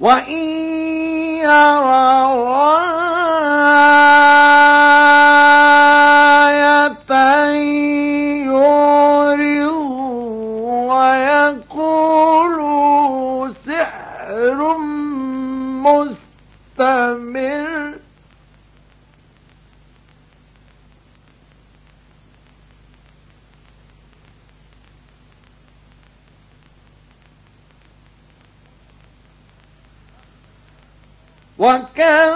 وإن يروا وكذبوا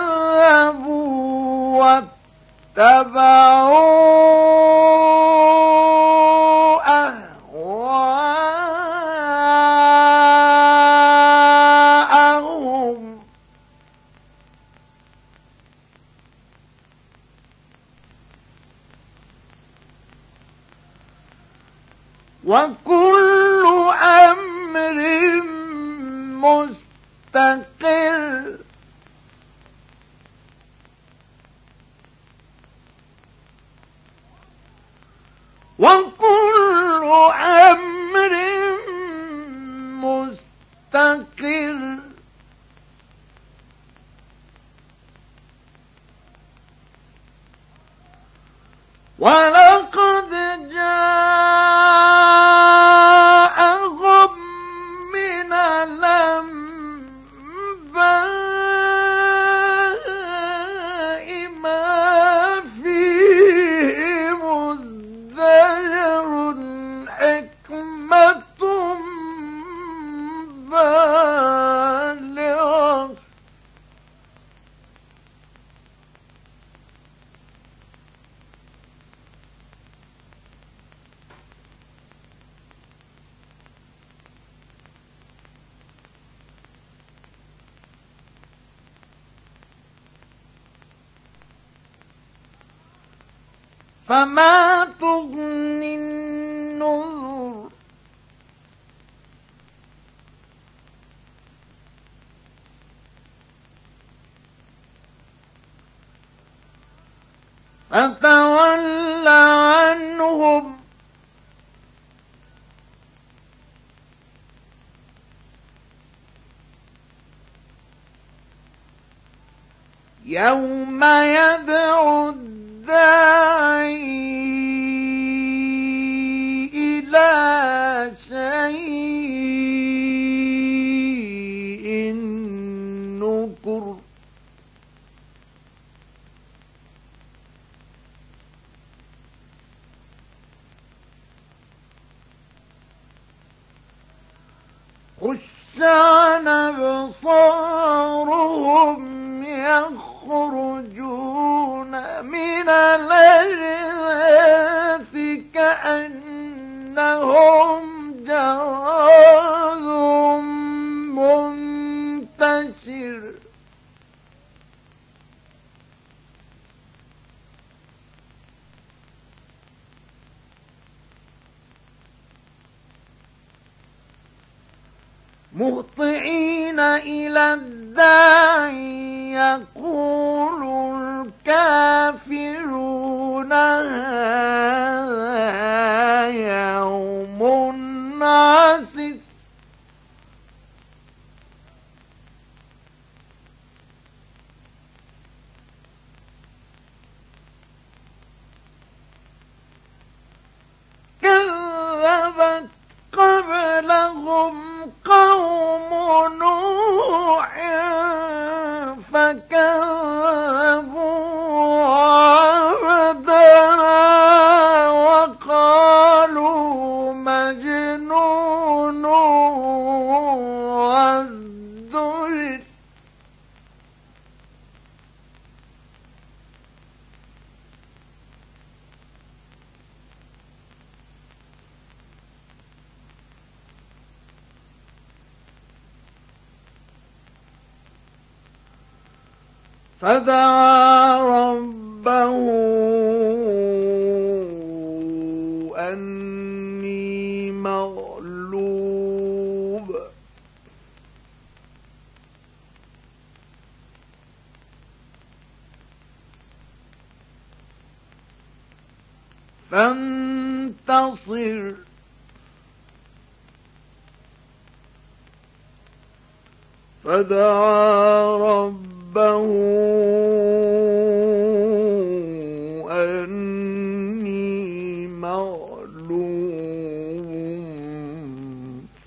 فما تغني النذر فتول عنهم يوم يدعو خش عن أبصارهم يخرجون من الأجداث كأنهم جراد. مهطعين إلى الداعي يقول الكافرون هذا يوم عسر كذبت قبلهم قوم نوح فكذبوا فدعا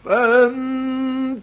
فانتصر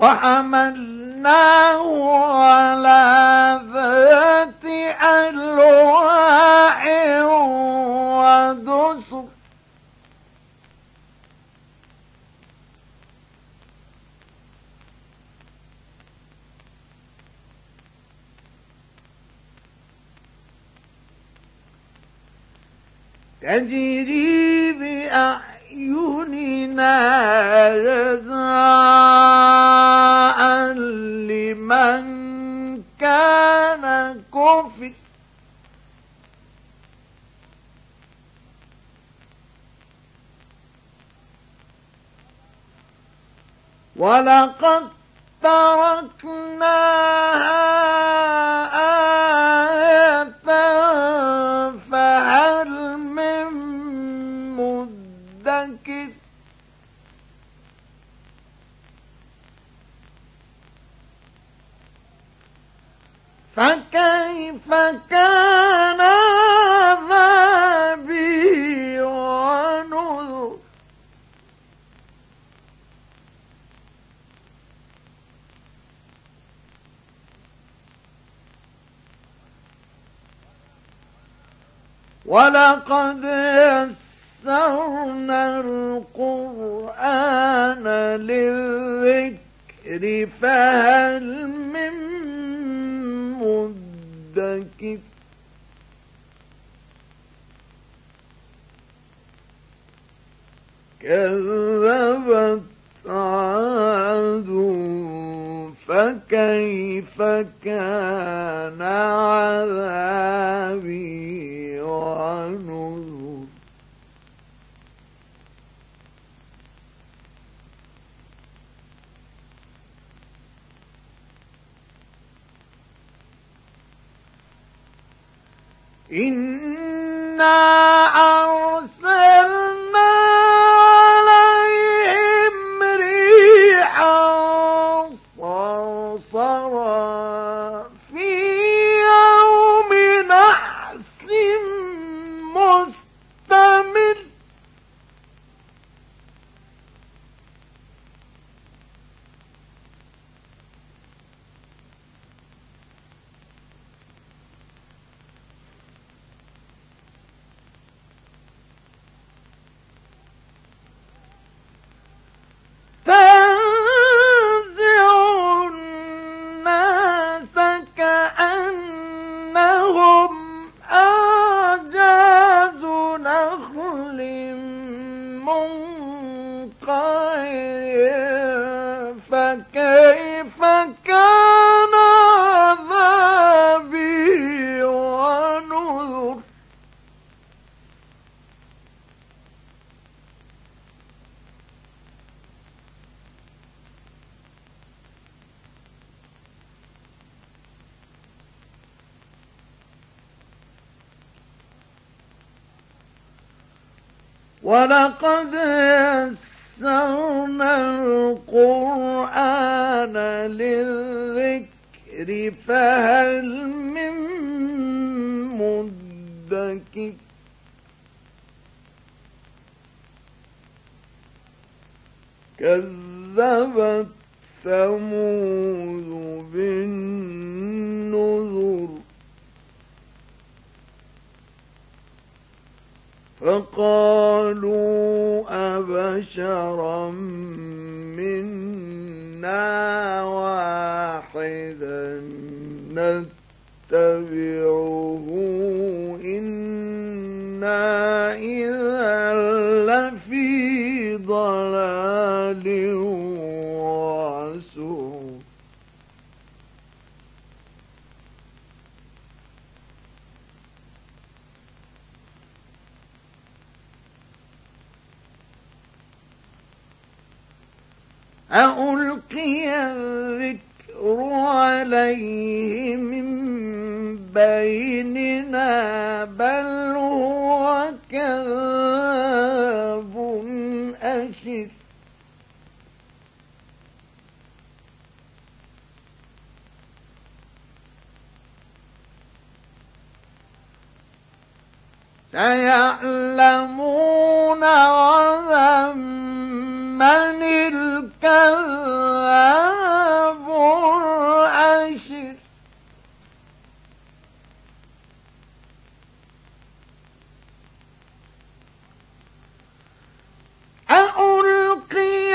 وحملناه على ذات ألواح ودسر. تجري بأعيننا جزاء لمن كان كفر. ولقد تركناها فكيف كان عذابي ونذر. ولقد يسرنا القرآن للذكر فهل مدكر كذبت عاد فكيف كان عذابي ونذر إنا كيف كان عذابي ونذر؟ ولقد يسر للذكر فهل من مدكر؟ كذبت ثمود بالنذر فقالوا أبشرا منا واحدا نتبعه إنا إذا لفي ضلال ألقي الذكر عليه من بيننا بل هو كذاب أشر سيعلمون غدا من الكذاب الأشر ألقي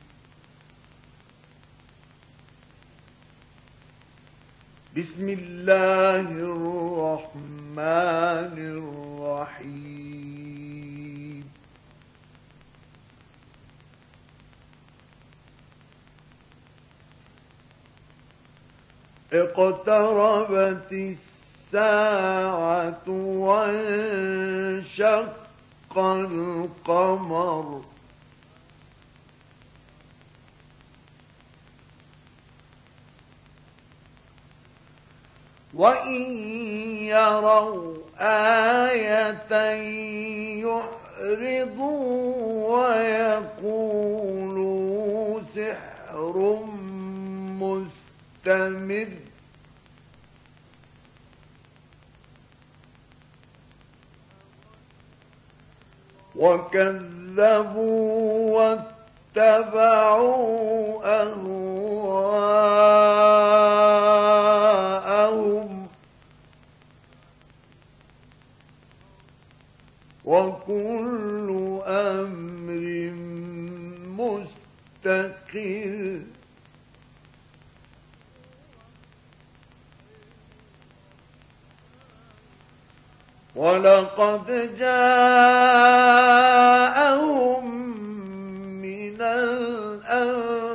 بسم الله الرحمن الرحيم. اقتربت الساعة وانشق القمر. وإن يروا آية يعرضوا ويقولوا سحر مستمر وكذبوا واتبعوا أهواءهم وكل أمر مستقر. ولقد جاءهم من الأنباء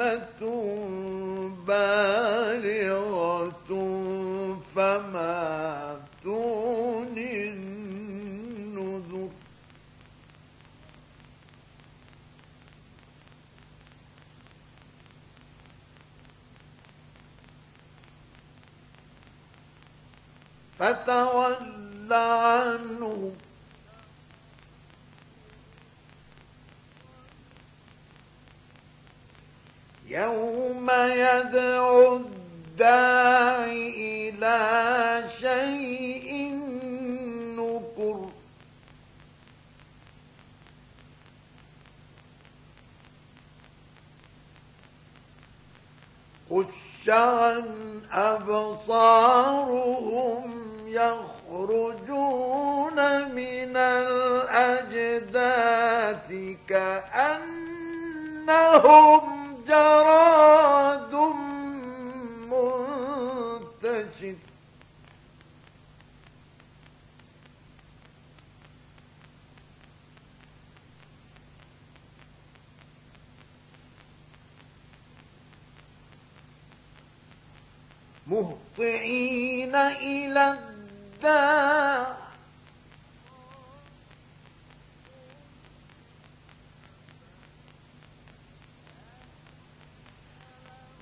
حكمة بالغة فما تغني النذر. فتول كأنهم جراد منتشر. مهطعين إلى الداع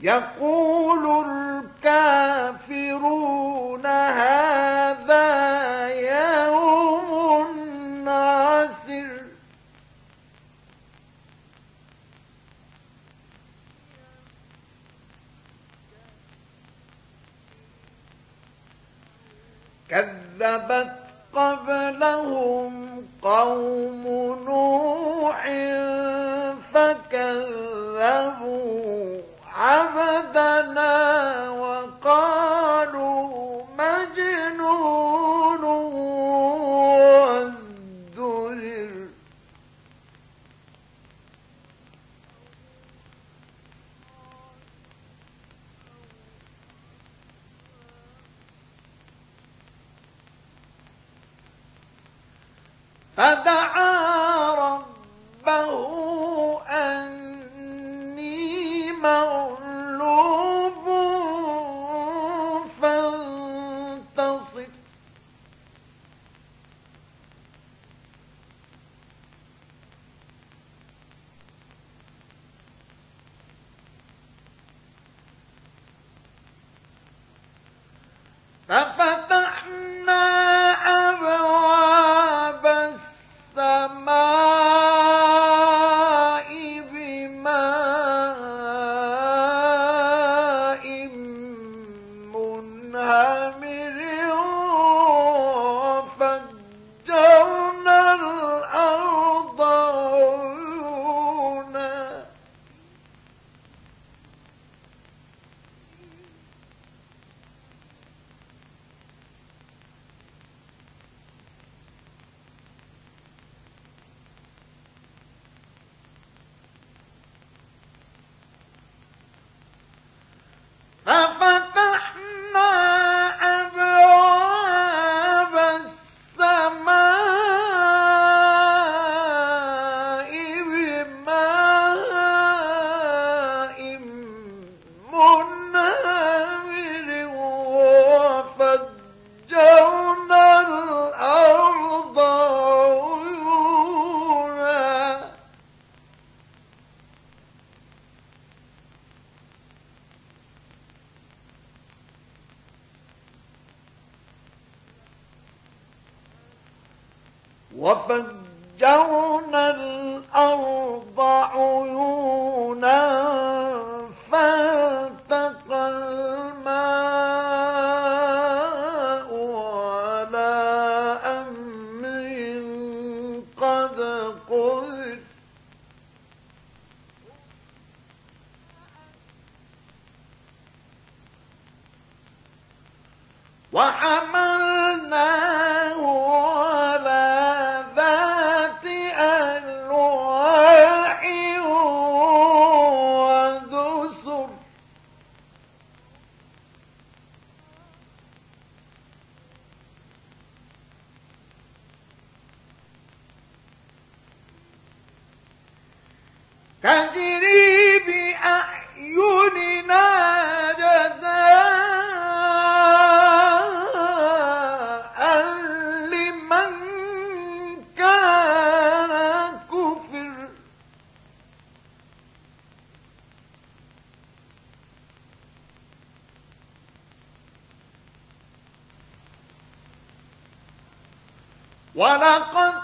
يقول الكافرون هذا يوم عسر كذبت قبلهم قوم نوح فكذبوا. عبدنا وقالوا مجنون وازدجر فدعا تجري بأعيننا جزاء لمن كان كفر. ولقد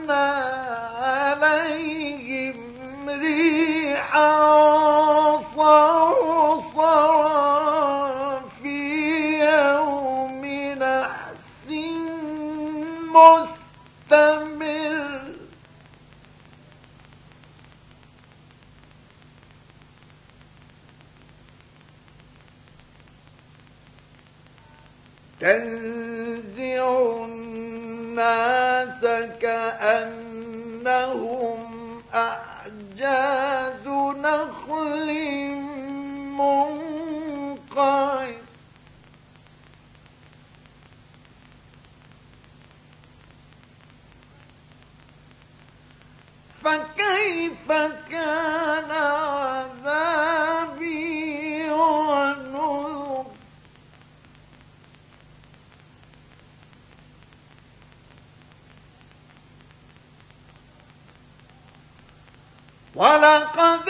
عليهم ريحا صرصرا في يوم نحس مستمر. تنزع الناس فكيف كان عذابي ونذر؟ ولقد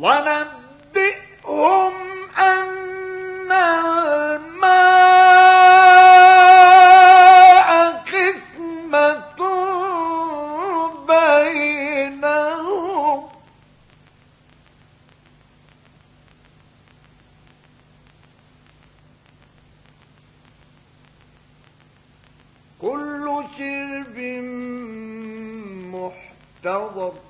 ونبئهم أن الماء قسمة كل شرب محتضر.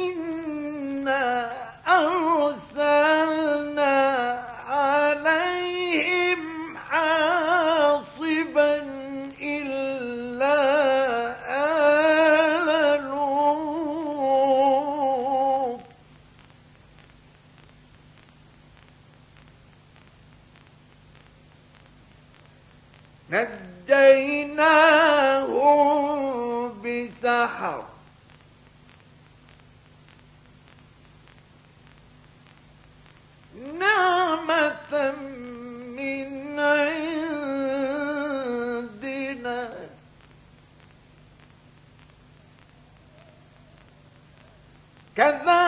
إنا أرسلنا عليهم حاصبا إلا آل نجيناهم بسحر. كذلك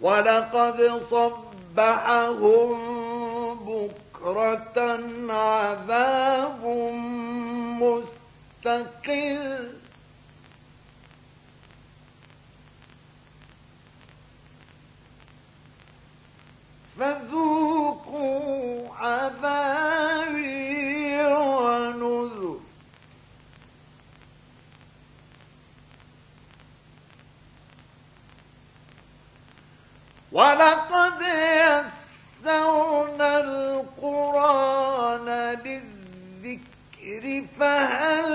ولقد صبحهم بكرة عذاب مستقل فذوقوا عذابي ونذر ولقد يسرنا القرآن للذكر فهل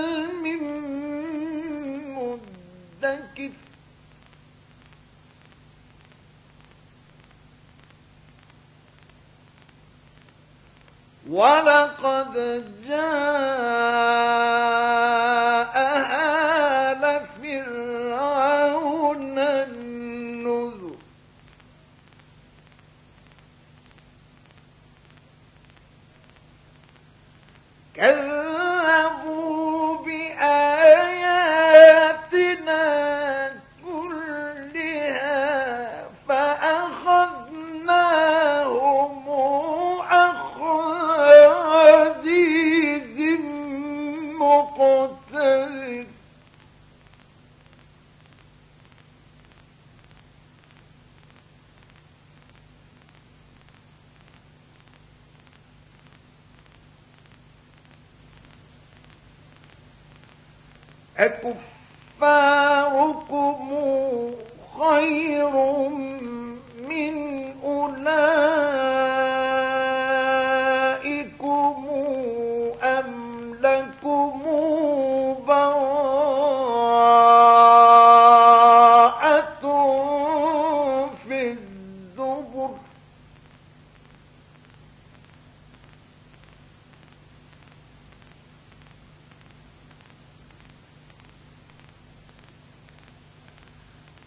Ecco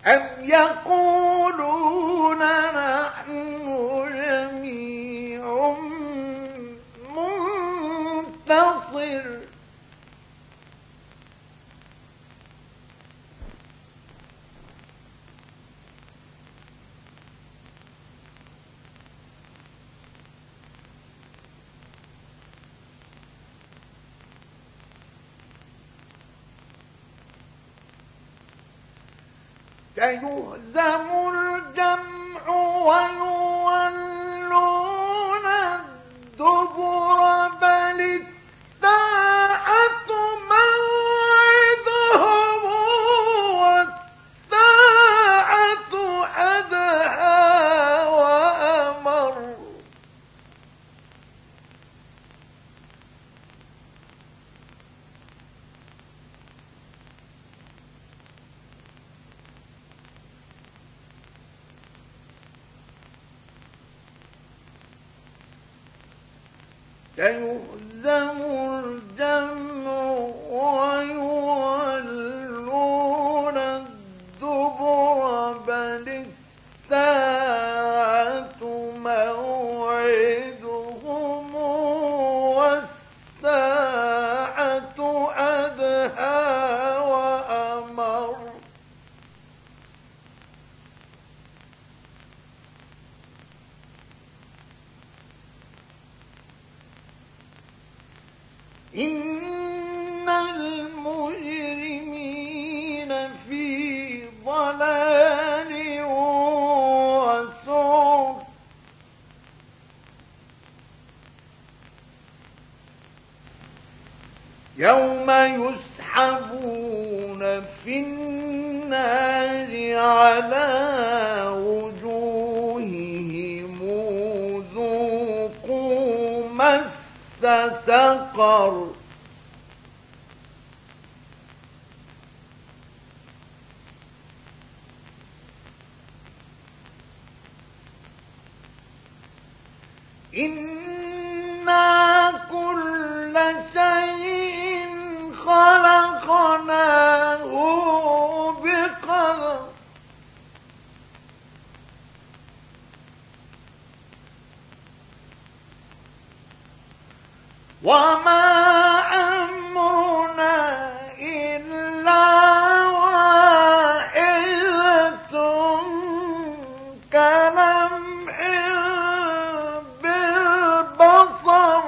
أم يقولون سيهزم الجمع ويولون سيهزم الجمع يوم يسحبون في النار على وجوههم ذوقوا مس سقر. إنا وما إلا كلمح بالبصر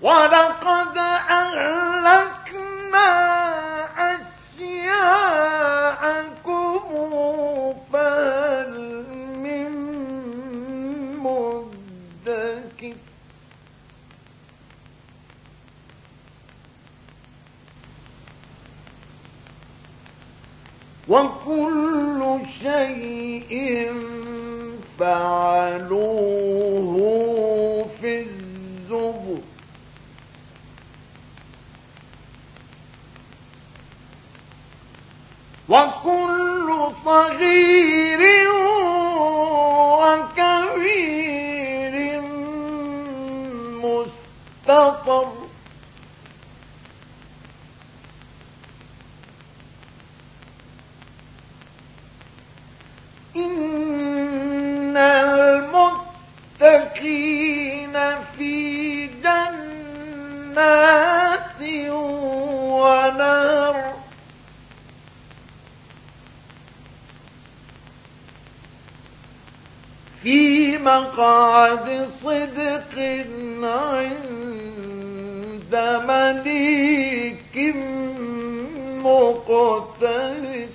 ولقد أهلكنا وكل شيء فعلوه في الزبر. وكل صغير وكبير مستطر. إن المتقين في جنات ونار في مقعد صدق عند مليك مقتدر.